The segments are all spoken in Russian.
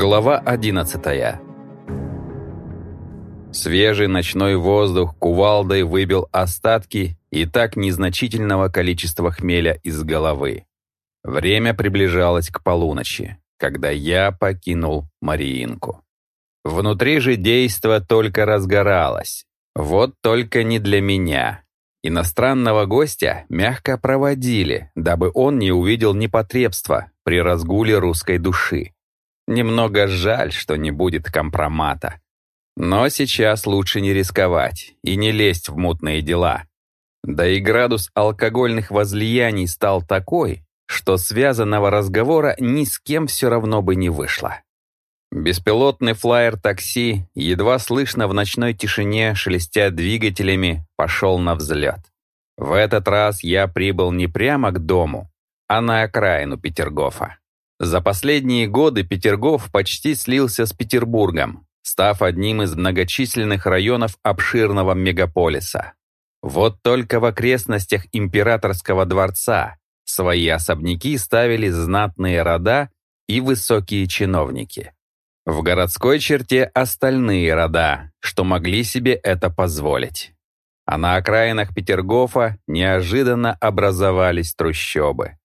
Глава 11 Свежий ночной воздух кувалдой выбил остатки и так незначительного количества хмеля из головы. Время приближалось к полуночи, когда я покинул Мариинку. Внутри же действо только разгоралось. Вот только не для меня. Иностранного гостя мягко проводили, дабы он не увидел непотребства при разгуле русской души. Немного жаль, что не будет компромата. Но сейчас лучше не рисковать и не лезть в мутные дела. Да и градус алкогольных возлияний стал такой, что связанного разговора ни с кем все равно бы не вышло. Беспилотный флайер-такси, едва слышно в ночной тишине, шелестя двигателями, пошел на взлет. В этот раз я прибыл не прямо к дому, а на окраину Петергофа. За последние годы Петергоф почти слился с Петербургом, став одним из многочисленных районов обширного мегаполиса. Вот только в окрестностях императорского дворца свои особняки ставили знатные рода и высокие чиновники. В городской черте остальные рода, что могли себе это позволить. А на окраинах Петергофа неожиданно образовались трущобы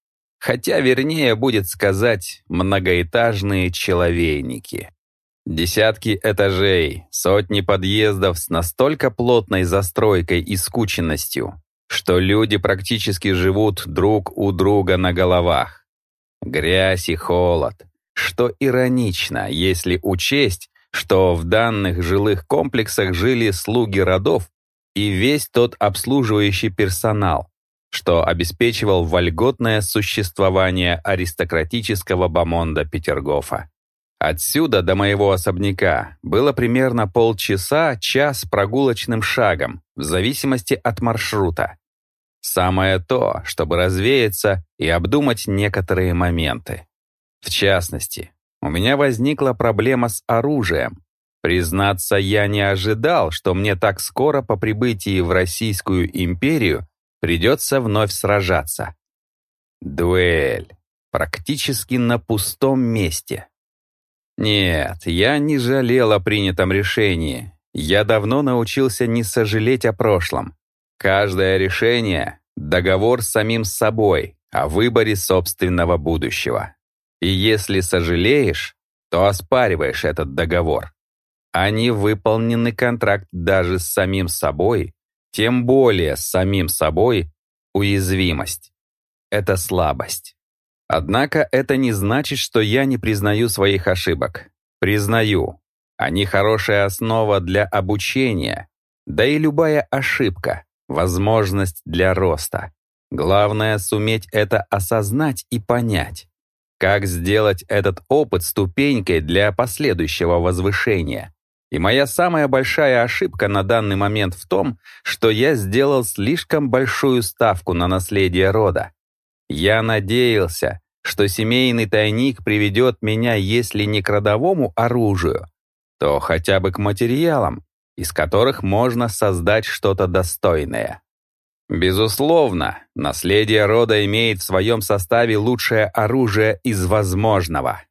хотя вернее будет сказать многоэтажные человейники. Десятки этажей, сотни подъездов с настолько плотной застройкой и скученностью, что люди практически живут друг у друга на головах. Грязь и холод, что иронично, если учесть, что в данных жилых комплексах жили слуги родов и весь тот обслуживающий персонал, что обеспечивал вольготное существование аристократического бомонда Петергофа. Отсюда до моего особняка было примерно полчаса-час прогулочным шагом, в зависимости от маршрута. Самое то, чтобы развеяться и обдумать некоторые моменты. В частности, у меня возникла проблема с оружием. Признаться, я не ожидал, что мне так скоро по прибытии в Российскую империю Придется вновь сражаться. Дуэль. Практически на пустом месте. Нет, я не жалел о принятом решении. Я давно научился не сожалеть о прошлом. Каждое решение — договор с самим собой о выборе собственного будущего. И если сожалеешь, то оспариваешь этот договор. А невыполненный контракт даже с самим собой тем более с самим собой, уязвимость. Это слабость. Однако это не значит, что я не признаю своих ошибок. Признаю. Они хорошая основа для обучения. Да и любая ошибка — возможность для роста. Главное — суметь это осознать и понять. Как сделать этот опыт ступенькой для последующего возвышения? И моя самая большая ошибка на данный момент в том, что я сделал слишком большую ставку на наследие рода. Я надеялся, что семейный тайник приведет меня, если не к родовому оружию, то хотя бы к материалам, из которых можно создать что-то достойное. Безусловно, наследие рода имеет в своем составе лучшее оружие из возможного.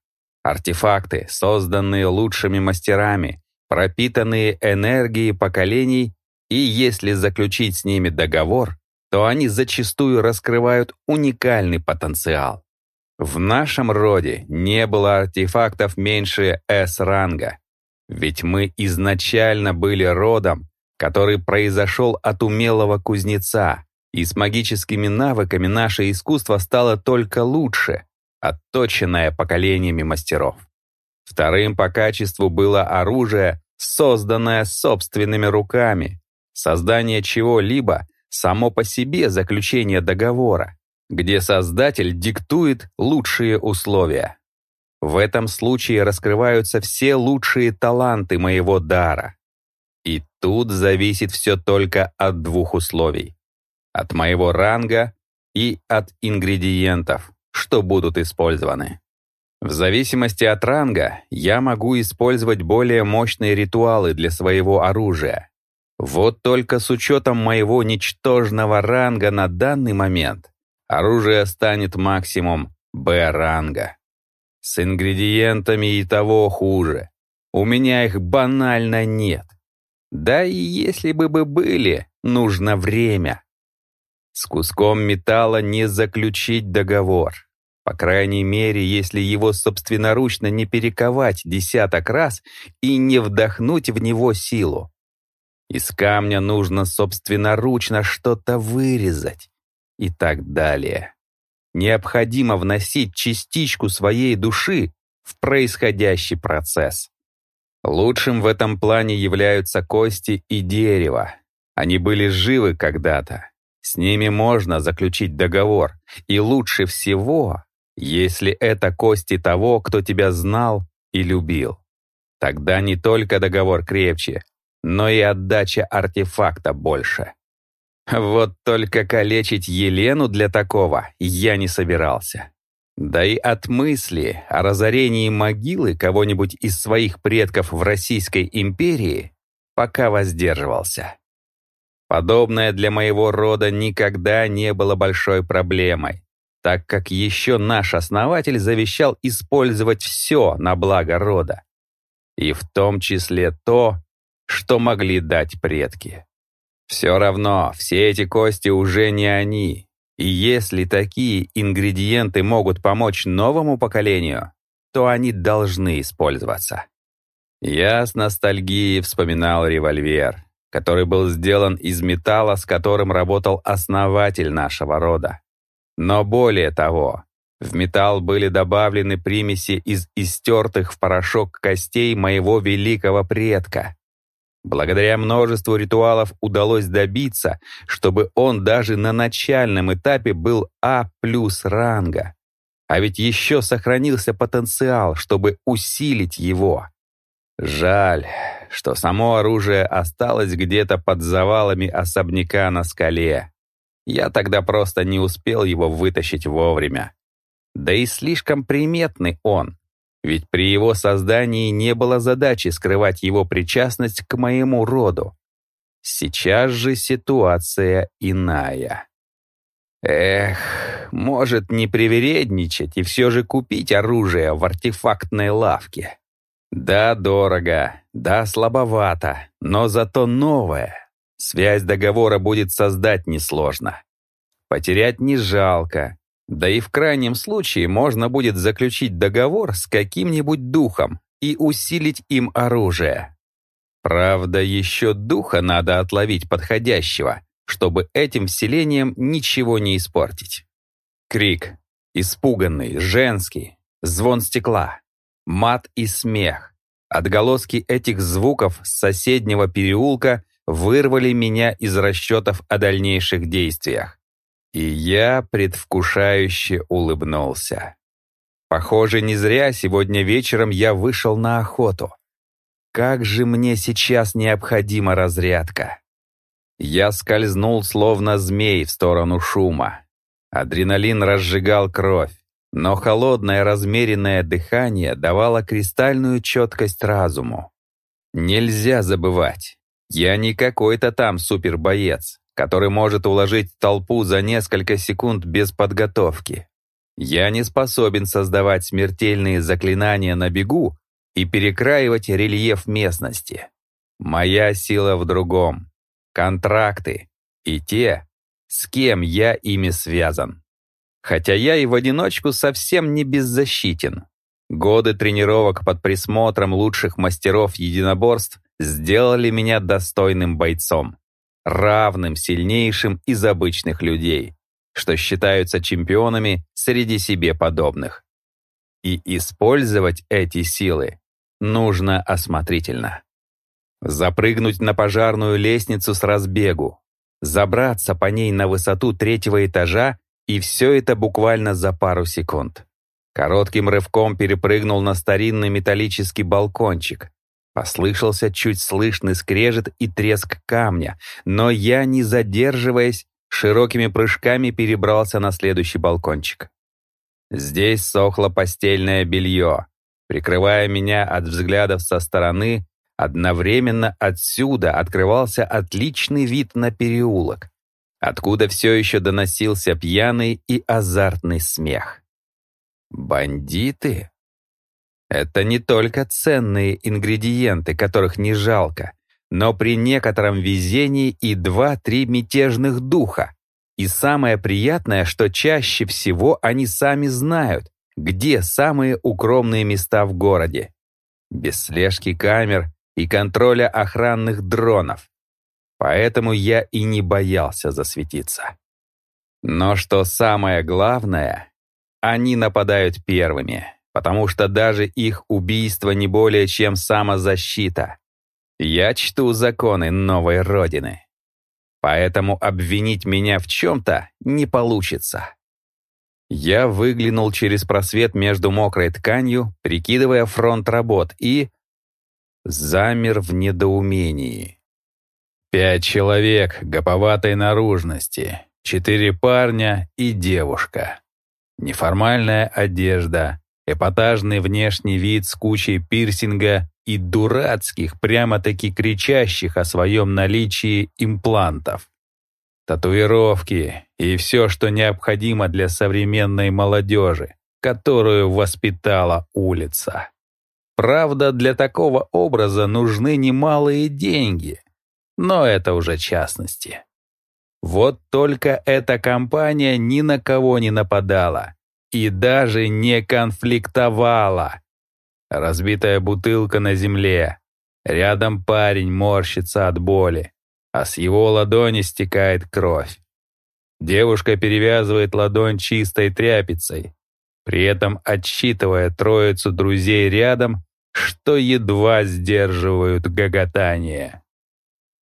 Артефакты, созданные лучшими мастерами, пропитанные энергией поколений, и если заключить с ними договор, то они зачастую раскрывают уникальный потенциал. В нашем роде не было артефактов меньше S-ранга, ведь мы изначально были родом, который произошел от умелого кузнеца, и с магическими навыками наше искусство стало только лучше, отточенное поколениями мастеров. Вторым по качеству было оружие, созданное собственными руками, создание чего-либо само по себе заключение договора, где создатель диктует лучшие условия. В этом случае раскрываются все лучшие таланты моего дара. И тут зависит все только от двух условий. От моего ранга и от ингредиентов, что будут использованы. В зависимости от ранга я могу использовать более мощные ритуалы для своего оружия. Вот только с учетом моего ничтожного ранга на данный момент оружие станет максимум Б-ранга. С ингредиентами и того хуже. У меня их банально нет. Да и если бы бы были, нужно время. С куском металла не заключить договор. По крайней мере, если его собственноручно не перековать десяток раз и не вдохнуть в него силу. Из камня нужно собственноручно что-то вырезать и так далее. Необходимо вносить частичку своей души в происходящий процесс. Лучшим в этом плане являются кости и дерево. Они были живы когда-то. С ними можно заключить договор. И лучше всего, если это кости того, кто тебя знал и любил. Тогда не только договор крепче, но и отдача артефакта больше. Вот только калечить Елену для такого я не собирался. Да и от мысли о разорении могилы кого-нибудь из своих предков в Российской империи пока воздерживался. Подобное для моего рода никогда не было большой проблемой, так как еще наш основатель завещал использовать все на благо рода, и в том числе то, что могли дать предки. Все равно, все эти кости уже не они. И если такие ингредиенты могут помочь новому поколению, то они должны использоваться. Я с ностальгией вспоминал револьвер, который был сделан из металла, с которым работал основатель нашего рода. Но более того, в металл были добавлены примеси из истертых в порошок костей моего великого предка. Благодаря множеству ритуалов удалось добиться, чтобы он даже на начальном этапе был А плюс ранга. А ведь еще сохранился потенциал, чтобы усилить его. Жаль, что само оружие осталось где-то под завалами особняка на скале. Я тогда просто не успел его вытащить вовремя. Да и слишком приметный он, ведь при его создании не было задачи скрывать его причастность к моему роду. Сейчас же ситуация иная. Эх, может не привередничать и все же купить оружие в артефактной лавке. Да, дорого, да, слабовато, но зато новое. Связь договора будет создать несложно. Потерять не жалко, да и в крайнем случае можно будет заключить договор с каким-нибудь духом и усилить им оружие. Правда, еще духа надо отловить подходящего, чтобы этим вселением ничего не испортить. Крик. Испуганный, женский, звон стекла, мат и смех. Отголоски этих звуков с соседнего переулка вырвали меня из расчетов о дальнейших действиях. И я предвкушающе улыбнулся. Похоже, не зря сегодня вечером я вышел на охоту. Как же мне сейчас необходима разрядка. Я скользнул, словно змей, в сторону шума. Адреналин разжигал кровь, но холодное размеренное дыхание давало кристальную четкость разуму. Нельзя забывать, я не какой-то там супербоец который может уложить толпу за несколько секунд без подготовки. Я не способен создавать смертельные заклинания на бегу и перекраивать рельеф местности. Моя сила в другом. Контракты и те, с кем я ими связан. Хотя я и в одиночку совсем не беззащитен. Годы тренировок под присмотром лучших мастеров единоборств сделали меня достойным бойцом равным сильнейшим из обычных людей, что считаются чемпионами среди себе подобных. И использовать эти силы нужно осмотрительно. Запрыгнуть на пожарную лестницу с разбегу, забраться по ней на высоту третьего этажа и все это буквально за пару секунд. Коротким рывком перепрыгнул на старинный металлический балкончик, Послышался чуть слышный скрежет и треск камня, но я, не задерживаясь, широкими прыжками перебрался на следующий балкончик. Здесь сохло постельное белье. Прикрывая меня от взглядов со стороны, одновременно отсюда открывался отличный вид на переулок, откуда все еще доносился пьяный и азартный смех. «Бандиты?» Это не только ценные ингредиенты, которых не жалко, но при некотором везении и два-три мятежных духа. И самое приятное, что чаще всего они сами знают, где самые укромные места в городе. Без слежки камер и контроля охранных дронов. Поэтому я и не боялся засветиться. Но что самое главное, они нападают первыми потому что даже их убийство не более чем самозащита. Я чту законы новой Родины. Поэтому обвинить меня в чем-то не получится. Я выглянул через просвет между мокрой тканью, прикидывая фронт работ, и... замер в недоумении. Пять человек гоповатой наружности, четыре парня и девушка. Неформальная одежда, эпатажный внешний вид с кучей пирсинга и дурацких, прямо-таки кричащих о своем наличии имплантов. Татуировки и все, что необходимо для современной молодежи, которую воспитала улица. Правда, для такого образа нужны немалые деньги, но это уже частности. Вот только эта компания ни на кого не нападала, и даже не конфликтовала. Разбитая бутылка на земле. Рядом парень морщится от боли, а с его ладони стекает кровь. Девушка перевязывает ладонь чистой тряпицей, при этом отсчитывая троицу друзей рядом, что едва сдерживают гоготание.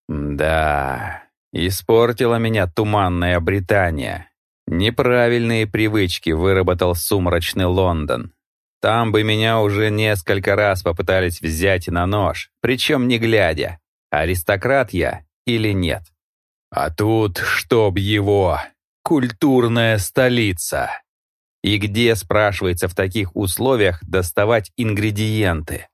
Да, испортила меня туманная Британия. Неправильные привычки выработал сумрачный Лондон. Там бы меня уже несколько раз попытались взять на нож, причем не глядя, аристократ я или нет. А тут, чтоб его, культурная столица. И где, спрашивается, в таких условиях доставать ингредиенты?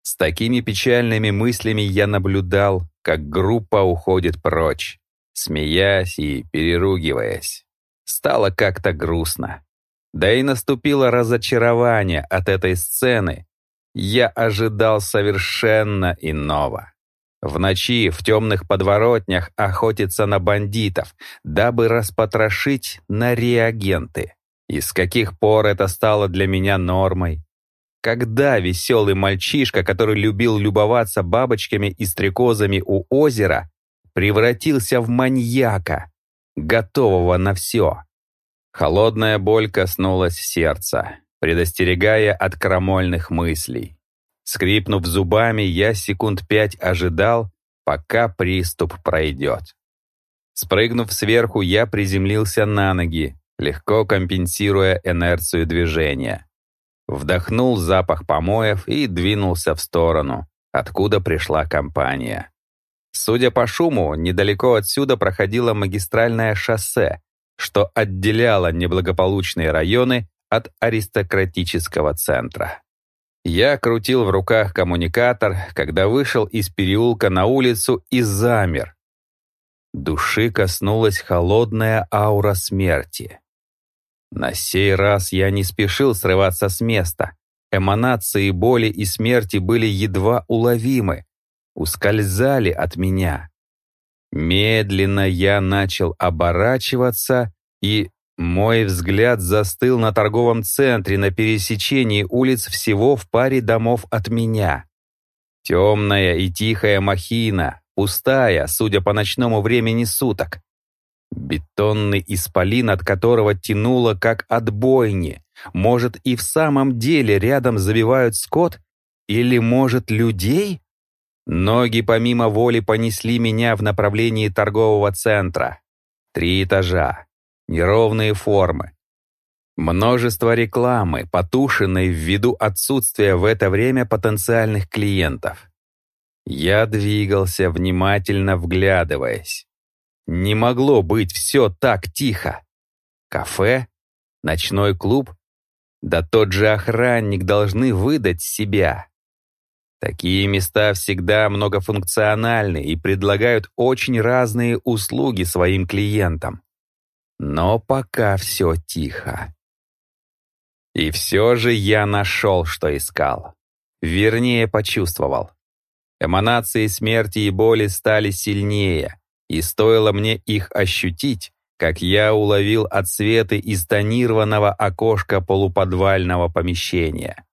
С такими печальными мыслями я наблюдал, как группа уходит прочь, смеясь и переругиваясь. Стало как-то грустно. Да и наступило разочарование от этой сцены. Я ожидал совершенно иного. В ночи в темных подворотнях охотиться на бандитов, дабы распотрошить на реагенты. И с каких пор это стало для меня нормой? Когда веселый мальчишка, который любил любоваться бабочками и стрекозами у озера, превратился в маньяка, готового на все. Холодная боль коснулась сердца, предостерегая от крамольных мыслей. Скрипнув зубами, я секунд пять ожидал, пока приступ пройдет. Спрыгнув сверху, я приземлился на ноги, легко компенсируя инерцию движения. Вдохнул запах помоев и двинулся в сторону, откуда пришла компания. Судя по шуму, недалеко отсюда проходило магистральное шоссе, что отделяло неблагополучные районы от аристократического центра. Я крутил в руках коммуникатор, когда вышел из переулка на улицу и замер. Души коснулась холодная аура смерти. На сей раз я не спешил срываться с места. Эманации боли и смерти были едва уловимы, ускользали от меня. Медленно я начал оборачиваться, и мой взгляд застыл на торговом центре на пересечении улиц всего в паре домов от меня. Темная и тихая махина, пустая, судя по ночному времени суток. Бетонный исполин, от которого тянуло как от бойни. Может, и в самом деле рядом забивают скот? Или, может, людей? Ноги помимо воли понесли меня в направлении торгового центра. Три этажа, неровные формы. Множество рекламы, потушенной ввиду отсутствия в это время потенциальных клиентов. Я двигался, внимательно вглядываясь. Не могло быть все так тихо. Кафе? Ночной клуб? Да тот же охранник должны выдать себя. Такие места всегда многофункциональны и предлагают очень разные услуги своим клиентам. Но пока все тихо. И все же я нашел, что искал. вернее, почувствовал. Эманации смерти и боли стали сильнее, и стоило мне их ощутить, как я уловил отсветы из тонированного окошка полуподвального помещения.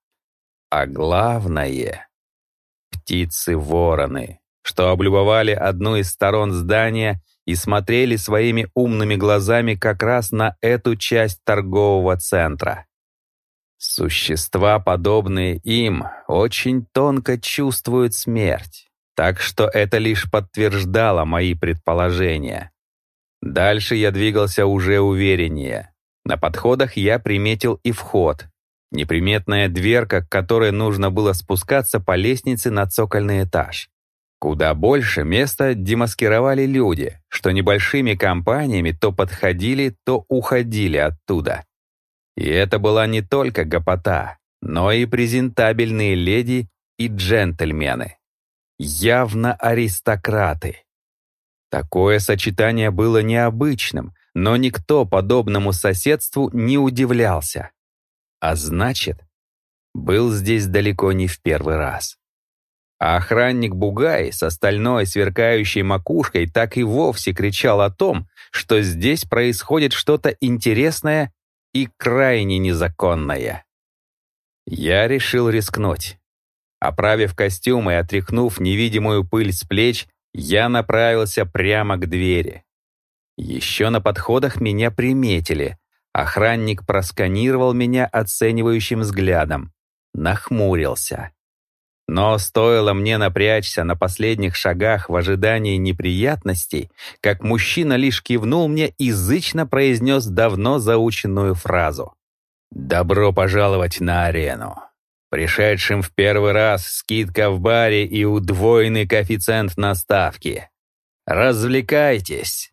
А главное — птицы-вороны, что облюбовали одну из сторон здания и смотрели своими умными глазами как раз на эту часть торгового центра. Существа, подобные им, очень тонко чувствуют смерть, так что это лишь подтверждало мои предположения. Дальше я двигался уже увереннее. На подходах я приметил и вход. Неприметная дверка, к которой нужно было спускаться по лестнице на цокольный этаж. Куда больше места демаскировали люди, что небольшими компаниями то подходили, то уходили оттуда. И это была не только гопота, но и презентабельные леди и джентльмены. Явно аристократы. Такое сочетание было необычным, но никто подобному соседству не удивлялся. А значит, был здесь далеко не в первый раз. А охранник Бугай с остальной сверкающей макушкой так и вовсе кричал о том, что здесь происходит что-то интересное и крайне незаконное. Я решил рискнуть. Оправив костюм и отряхнув невидимую пыль с плеч, я направился прямо к двери. Еще на подходах меня приметили. Охранник просканировал меня оценивающим взглядом. Нахмурился. Но стоило мне напрячься на последних шагах в ожидании неприятностей, как мужчина лишь кивнул мне и зычно произнес давно заученную фразу. «Добро пожаловать на арену. Пришедшим в первый раз скидка в баре и удвоенный коэффициент на ставки. Развлекайтесь!»